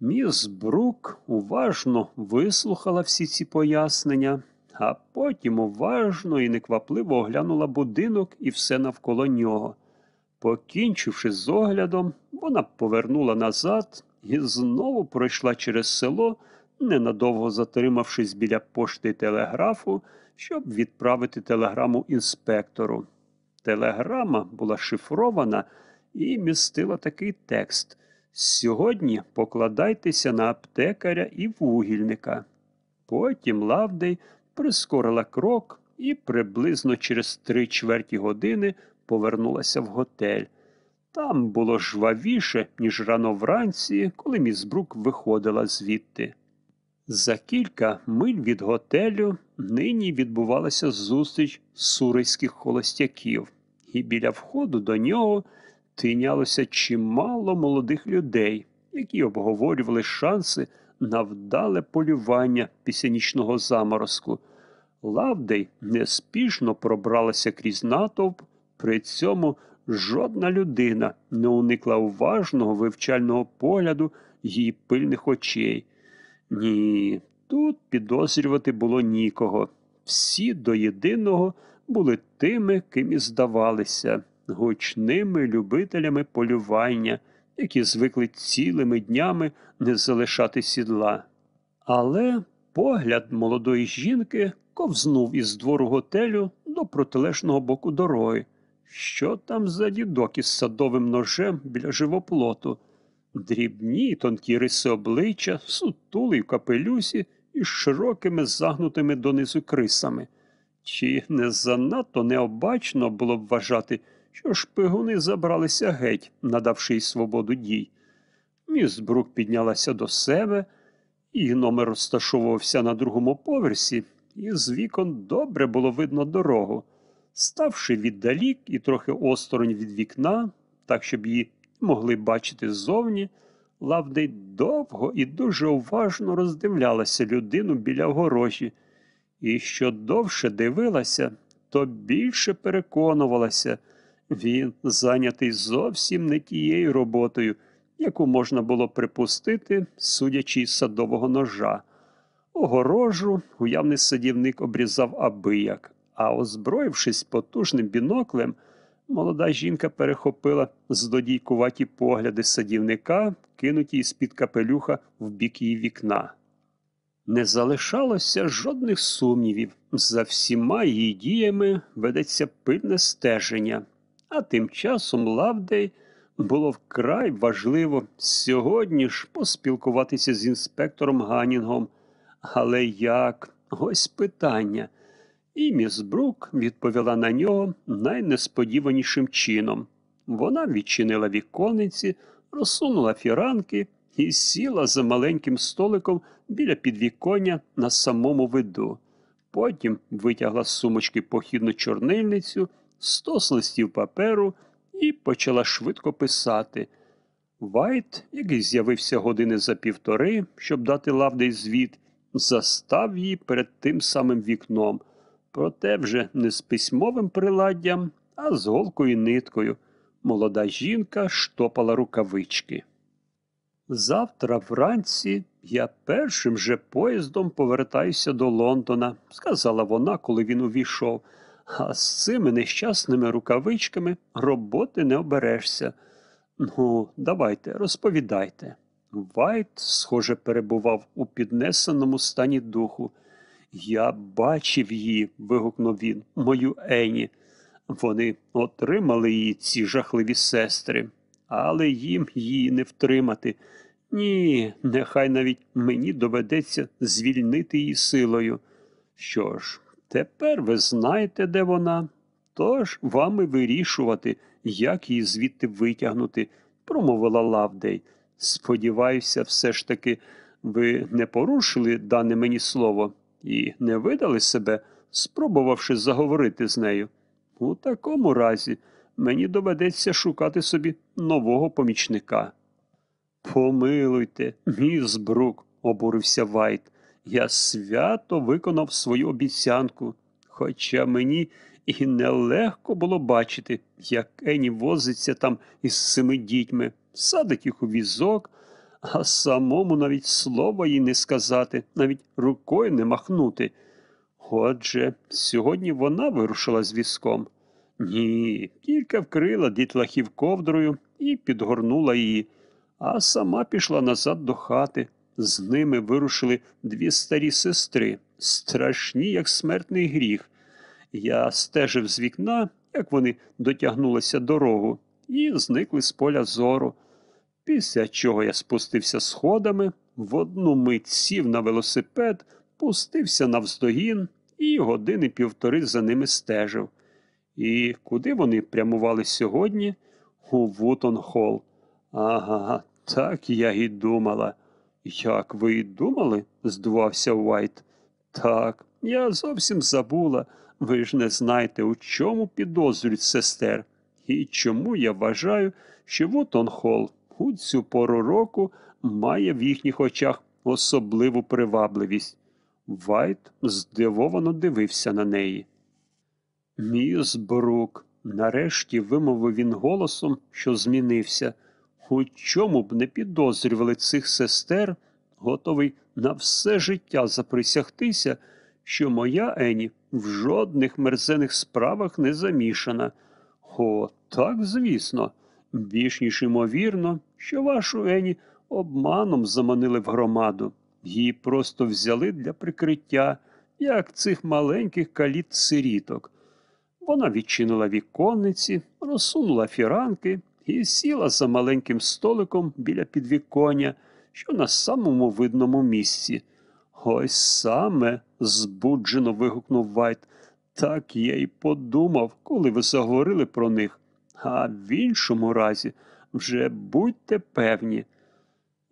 Міс Брук уважно вислухала всі ці пояснення, а потім уважно і неквапливо оглянула будинок і все навколо нього. Покінчивши з оглядом, вона повернула назад і знову пройшла через село, ненадовго затримавшись біля пошти телеграфу, щоб відправити телеграму інспектору. Телеграма була шифрована і містила такий текст Сьогодні покладайтеся на аптекаря і вугільника. Потім Лавдей прискорила крок і приблизно через три чверті години повернулася в готель. Там було жвавіше, ніж рано вранці, коли міс Брук виходила звідти. За кілька миль від готелю нині відбувалася зустріч сурийських холостяків, і біля входу до нього тинялося чимало молодих людей, які обговорювали шанси на вдале полювання після нічного заморозку. Лавдей неспішно пробралася крізь натовп, при цьому жодна людина не уникла уважного вивчального погляду її пильних очей. Ні, тут підозрювати було нікого. Всі до єдиного були тими, ким і здавалися, гучними любителями полювання, які звикли цілими днями не залишати сідла. Але погляд молодої жінки ковзнув із двору готелю до протилежного боку дороги. Що там за дідок із садовим ножем біля живоплоту? Дрібні тонкі риси обличчя, сутулий в капелюсі із широкими загнутими донизу крисами. Чи не занадто необачно було б вважати, що шпигуни забралися геть, надавши їй свободу дій? Міс Брук піднялася до себе, і номер розташовувався на другому поверсі, і з вікон добре було видно дорогу. Ставши віддалік і трохи осторонь від вікна, так щоб її могли бачити ззовні, Лавдей довго і дуже уважно роздивлялася людину біля огорожі, і що довше дивилася, то більше переконувалася, він зайнятий зовсім не тією роботою, яку можна було припустити, судячи із садового ножа. Огорожу уявний садівник обрізав абияк, а озброївшись потужним біноклем, молода жінка перехопила злодійкуваті погляди садівника, кинуті із-під капелюха в бік її вікна. Не залишалося жодних сумнівів. За всіма її діями ведеться пильне стеження, а тим часом Лавдей було вкрай важливо сьогодні ж поспілкуватися з інспектором Ганінгом. Але як? Ось питання. І міс Брук відповіла на нього найнесподіванішим чином. Вона відчинила віконниці, розсунула фіранки і сіла за маленьким столиком біля підвіконня на самому виду. Потім витягла з сумочки похідну чорнильницю, стос листів паперу і почала швидко писати. Вайт, який з'явився години за півтори, щоб дати лавдий звіт, застав її перед тим самим вікном, проте вже не з письмовим приладдям, а з голкою ниткою. Молода жінка штопала рукавички. Завтра вранці я першим же поїздом повертаюся до Лондона, сказала вона, коли він увійшов. А з цими нещасними рукавичками роботи не оберешся. Ну, давайте, розповідайте. Вайт, схоже, перебував у піднесеному стані духу. Я бачив її, вигукнув він, мою Ені. Вони отримали її, ці жахливі сестри, але їм її не втримати. Ні, нехай навіть мені доведеться звільнити її силою. Що ж, тепер ви знаєте, де вона, тож вам і вирішувати, як її звідти витягнути, промовила Лавдей. Сподіваюся, все ж таки, ви не порушили дане мені слово і не видали себе, спробувавши заговорити з нею. У такому разі мені доведеться шукати собі нового помічника. Помилуйте, міс Брук, обурився Вайт. Я свято виконав свою обіцянку, хоча мені і нелегко було бачити, як Ені возиться там із семи дітьми, садить їх у візок, а самому навіть слова їй не сказати, навіть рукою не махнути. Отже, сьогодні вона вирушила з візком. Ні, тільки вкрила дітлахів ковдрою і підгорнула її, а сама пішла назад до хати. З ними вирушили дві старі сестри, страшні, як смертний гріх. Я стежив з вікна, як вони дотягнулися дорогу, і зникли з поля зору. Після чого я спустився сходами, в одну мить сів на велосипед, пустився навздогін і години півтори за ними стежив. І куди вони прямували сьогодні? У Вутон-Холл. Ага, так я і думала. Як ви і думали? здивувався Уайт. Так, я зовсім забула. Ви ж не знаєте, у чому підозрюють сестер. І чому я вважаю, що Вутон-Холл у цю пору року має в їхніх очах особливу привабливість. Вайт здивовано дивився на неї. Міс Брук, нарешті вимовив він голосом, що змінився. У чому б не підозрювали цих сестер, готовий на все життя заприсягтися, що моя Ені в жодних мерзених справах не замішана. О, так, звісно. Більш ніж імовірно, що вашу Ені обманом заманили в громаду. Її просто взяли для прикриття, як цих маленьких каліт сиріток. Вона відчинила віконниці, розсунула фіранки і сіла за маленьким столиком біля підвіконня, що на самому видному місці. Ось саме, збуджено вигукнув Вайт. Так я й подумав, коли ви заговорили про них. А в іншому разі вже будьте певні. «Е,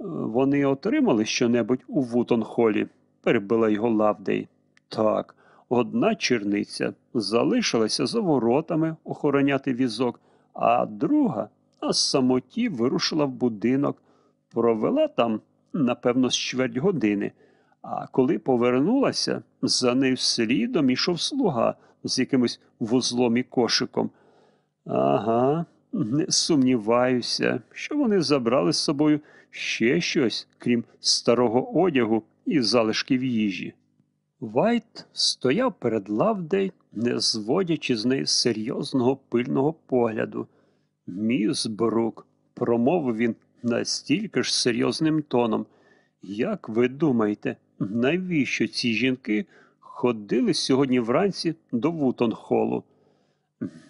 Вони отримали щонебудь у Вутонхолі, перебила його Лавдей. Так, одна черниця залишилася за воротами охороняти візок, а друга на самоті вирушила в будинок, провела там, напевно, з чверть години. А коли повернулася, за нею слідом ішов слуга з якимось вузлом і кошиком. Ага, не сумніваюся, що вони забрали з собою ще щось, крім старого одягу і залишків їжі. Вайт стояв перед Лавдей, не зводячи з неї серйозного пильного погляду. Міс Брук, промовив він настільки ж серйозним тоном. Як ви думаєте, навіщо ці жінки ходили сьогодні вранці до Вутонхолу?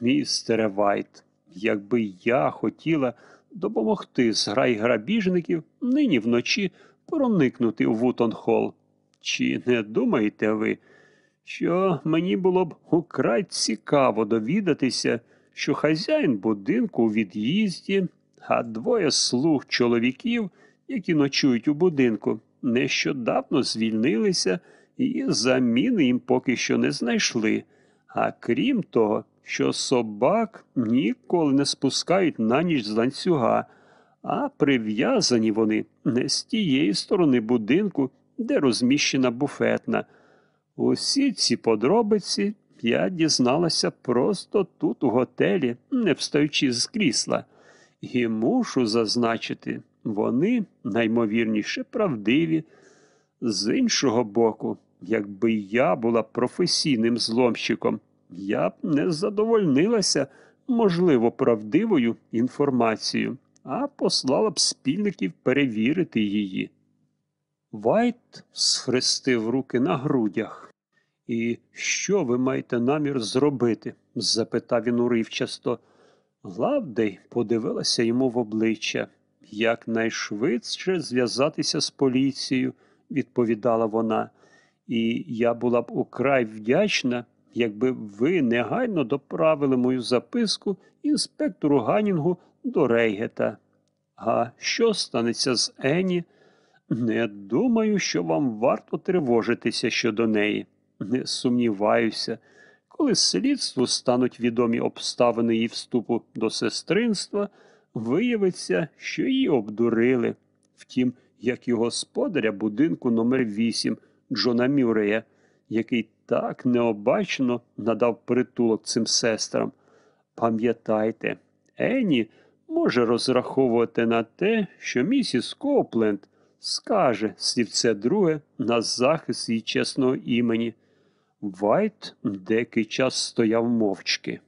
Містере Вайт, якби я хотіла допомогти зграй грабіжників нині вночі проникнути у Вутонхол. Чи не думаєте ви, що мені було б украй цікаво довідатися, що хазяїн будинку у від'їзді, а двоє слуг чоловіків, які ночують у будинку, нещодавно звільнилися і заміни їм поки що не знайшли. А крім того, що собак ніколи не спускають на ніч з ланцюга, а прив'язані вони не з тієї сторони будинку, де розміщена буфетна. Усі ці подробиці я дізналася просто тут, у готелі, не встаючи з крісла. І мушу зазначити, вони наймовірніше правдиві. З іншого боку, якби я була професійним зломщиком, я б не задовольнилася, можливо, правдивою інформацією, а послала б спільників перевірити її. Вайт схрестив руки на грудях. І що ви маєте намір зробити? запитав він уривчасто. Лавдей подивилася йому в обличчя. Якнайшвидше зв'язатися з поліцією, відповідала вона, і я була б украй вдячна, якби ви негайно доправили мою записку інспектору Ганінгу до Рейгета. А що станеться з Ені? Не думаю, що вам варто тривожитися щодо неї. Не сумніваюся, коли слідству стануть відомі обставини її вступу до сестринства, виявиться, що її обдурили. Втім, як і господаря будинку номер 8 Джона Мюрея, який так необачно надав притулок цим сестрам. Пам'ятайте, Ені може розраховувати на те, що місіс Копленд скаже слівце друге на захист її чесного імені. Вайт деякий час стояв мовчки.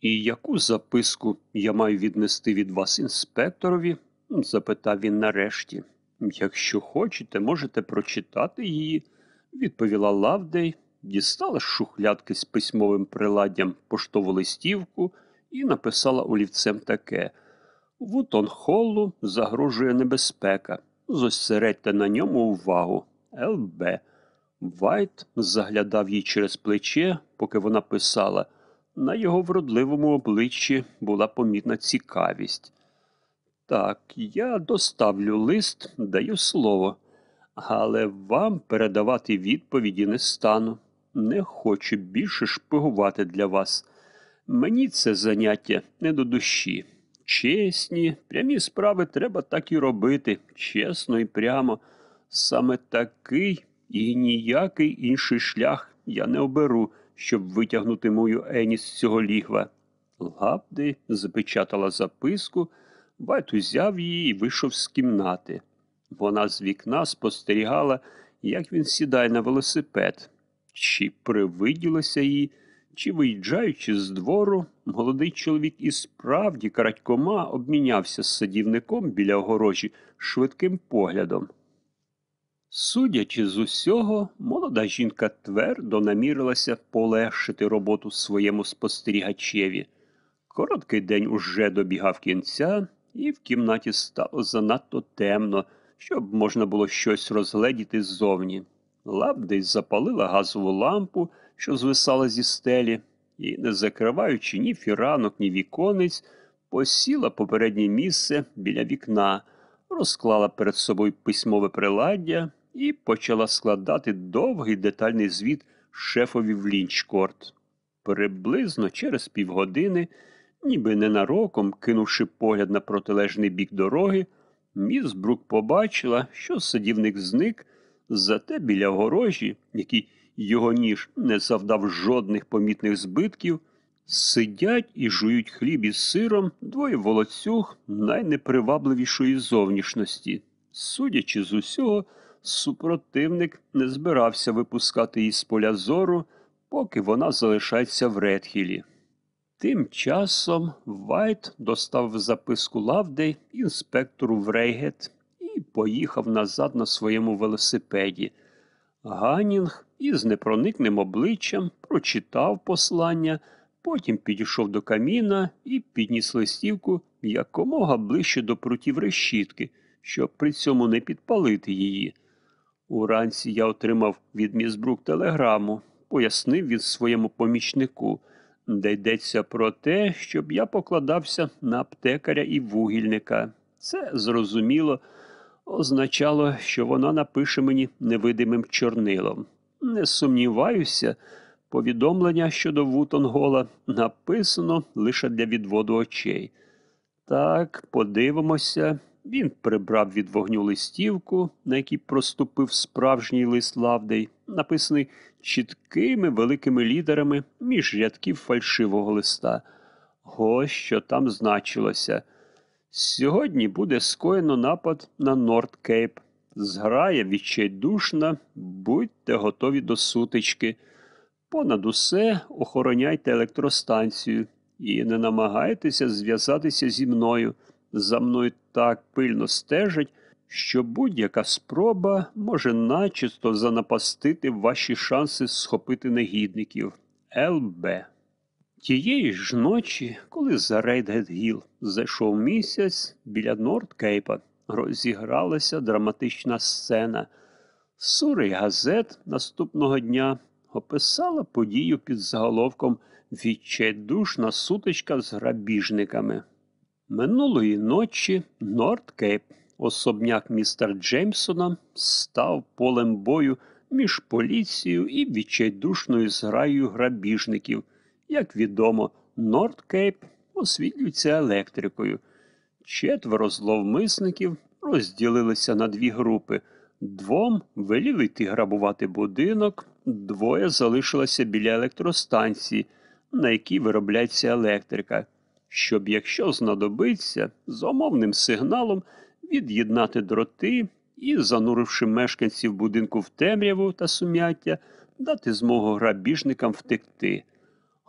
І яку записку я маю віднести від вас інспекторові? запитав він нарешті. Якщо хочете, можете прочитати її, відповіла Лавдей, дістала з шухлядки з письмовим приладдям поштову листівку і написала олівцем таке Вутонхоллу загрожує небезпека. Зосередьте на ньому увагу. ЛБ. Вайт заглядав їй через плече, поки вона писала. На його вродливому обличчі була помітна цікавість. Так, я доставлю лист, даю слово, але вам передавати відповіді не стану. Не хочу більше шпигувати для вас. Мені це заняття не до душі. Чесні, прямі справи треба так і робити, чесно і прямо. Саме такий і ніякий інший шлях я не оберу, щоб витягнути мою Ені з цього лігва. Лапди запечатала записку, Вайт узяв її і вийшов з кімнати. Вона з вікна спостерігала, як він сідає на велосипед. Чи привиділося їй, чи, виїжджаючи з двору, молодий чоловік і справді крадькома обмінявся з садівником біля огорожі швидким поглядом. Судячи з усього, молода жінка твердо намірилася полегшити роботу своєму спостерігачеві. Короткий день уже добігав кінця, і в кімнаті стало занадто темно, щоб можна було щось розгледіти ззовні. Лабдей запалила газову лампу, що звисала зі стелі, і, не закриваючи ні фіранок, ні віконець, посіла попереднє місце біля вікна, розклала перед собою письмове приладдя і почала складати довгий детальний звіт шефові в лінчкорт. Приблизно через півгодини, ніби ненароком, кинувши погляд на протилежний бік дороги, міс Брук побачила, що садівник зник, зате біля огорожі, який його ніж не завдав жодних помітних збитків, сидять і жують хліб із сиром двоє волоцюг найнепривабливішої зовнішності. Судячи з усього, супротивник не збирався випускати її з поля зору, поки вона залишається в Редхілі. Тим часом Вайт достав записку Лавдей інспектору в Рейгет і поїхав назад на своєму велосипеді. Ганінг із непроникним обличчям прочитав послання, потім підійшов до каміна і підніс листівку якомога ближче до прутів решітки, щоб при цьому не підпалити її. Уранці я отримав від Мізбрук телеграму, пояснив він своєму помічнику, де йдеться про те, щоб я покладався на аптекаря і вугільника. Це зрозуміло означало, що вона напише мені невидимим чорнилом. Не сумніваюся, повідомлення щодо Вутонгола написано лише для відводу очей. Так, подивимося. Він прибрав від вогню листівку, на якій проступив справжній лист Лавдей, написаний чіткими великими літерами між рядків фальшивого листа. Ось що там значилося. Сьогодні буде скоєно напад на Нордкейп. Зграя відчайдушна, будьте готові до сутички. Понад усе охороняйте електростанцію і не намагайтеся зв'язатися зі мною. За мною так пильно стежать, що будь-яка спроба може начисто занапастити ваші шанси схопити негідників. ЛБ. Тієї ж ночі, коли за Рейдгет-Гіл зайшов місяць, біля Нордкейпа розігралася драматична сцена. Сурий газет наступного дня описала подію під заголовком Відчайдушна сутичка з грабіжниками. Минулої ночі Нордкейп, особняк містера Джеймсона, став полем бою між поліцією і відчайдушною зграєю грабіжників. Як відомо, Нордкейп освітлюється електрикою. Четверо зловмисників розділилися на дві групи. Двом веліли йти грабувати будинок, двоє залишилося біля електростанції, на якій виробляється електрика, щоб, якщо знадобиться, з умовним сигналом від'єднати дроти і, зануривши мешканців будинку в темряву та сум'яття, дати змогу грабіжникам втекти.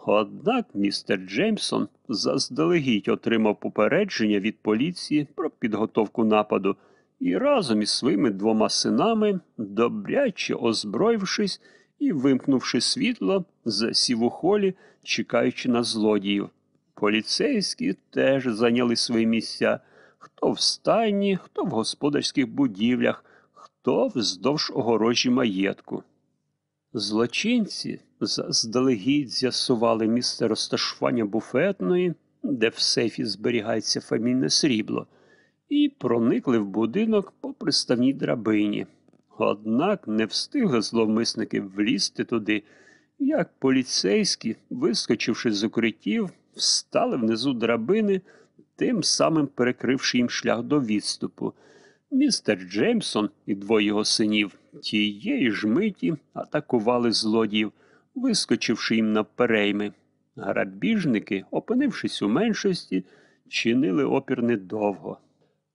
Однак містер Джеймсон заздалегідь отримав попередження від поліції про підготовку нападу і разом із своїми двома синами, добряче озброївшись і вимкнувши світло, засів у холі, чекаючи на злодіїв. Поліцейські теж зайняли свої місця хто в стайні, хто в господарських будівлях, хто вздовж огорожі маєтку. Злочинці заздалегідь з'ясували місце розташування буфетної, де в сейфі зберігається фамільне срібло, і проникли в будинок по приставній драбині. Однак не встигли зловмисники влізти туди, як поліцейські, вискочивши з укриттів, встали внизу драбини, тим самим перекривши їм шлях до відступу. Містер Джеймсон і двоє його синів тієї ж миті атакували злодіїв, вискочивши їм на перейми. Грабіжники, опинившись у меншості, чинили опір недовго.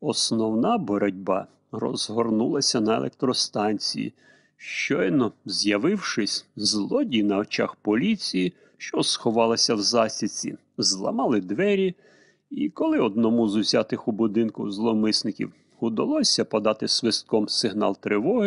Основна боротьба розгорнулася на електростанції. Щойно з'явившись, злодії на очах поліції, що сховалася в засідці, зламали двері, і коли одному з усятих у будинку зловмисників удалося подати свистком сигнал тривоги,